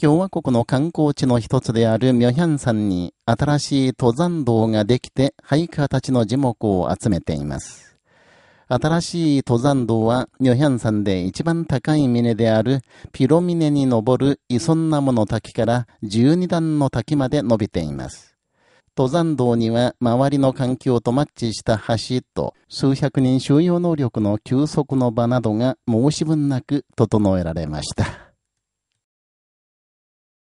共和国の観光地の一つであるミョヒャン山に新しい登山道ができてハイカーたちの樹木を集めています。新しい登山道は、ミョヒャン山で一番高い峰であるピロミネに登るイソンナモの滝から12段の滝まで伸びています。登山道には周りの環境とマッチした橋と数百人収容能力の休息の場などが申し分なく整えられました。